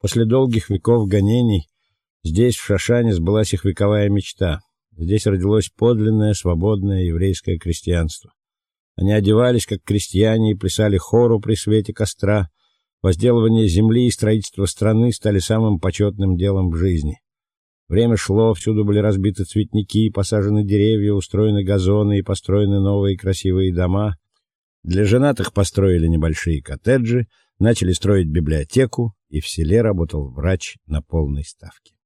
После долгих веков гонений здесь в Шашане сбылась их вековая мечта. Здесь родилось подлинное свободное еврейское крестьянство. Они одевались как крестьяне и плясали хору при свете костра. Возделывание земли и строительство страны стали самым почетным делом в жизни. Время шло, всюду были разбиты цветники, посажены деревья, устроены газоны и построены новые красивые дома. Для женатых построили небольшие коттеджи, начали строить библиотеку, и в селе работал врач на полной ставке.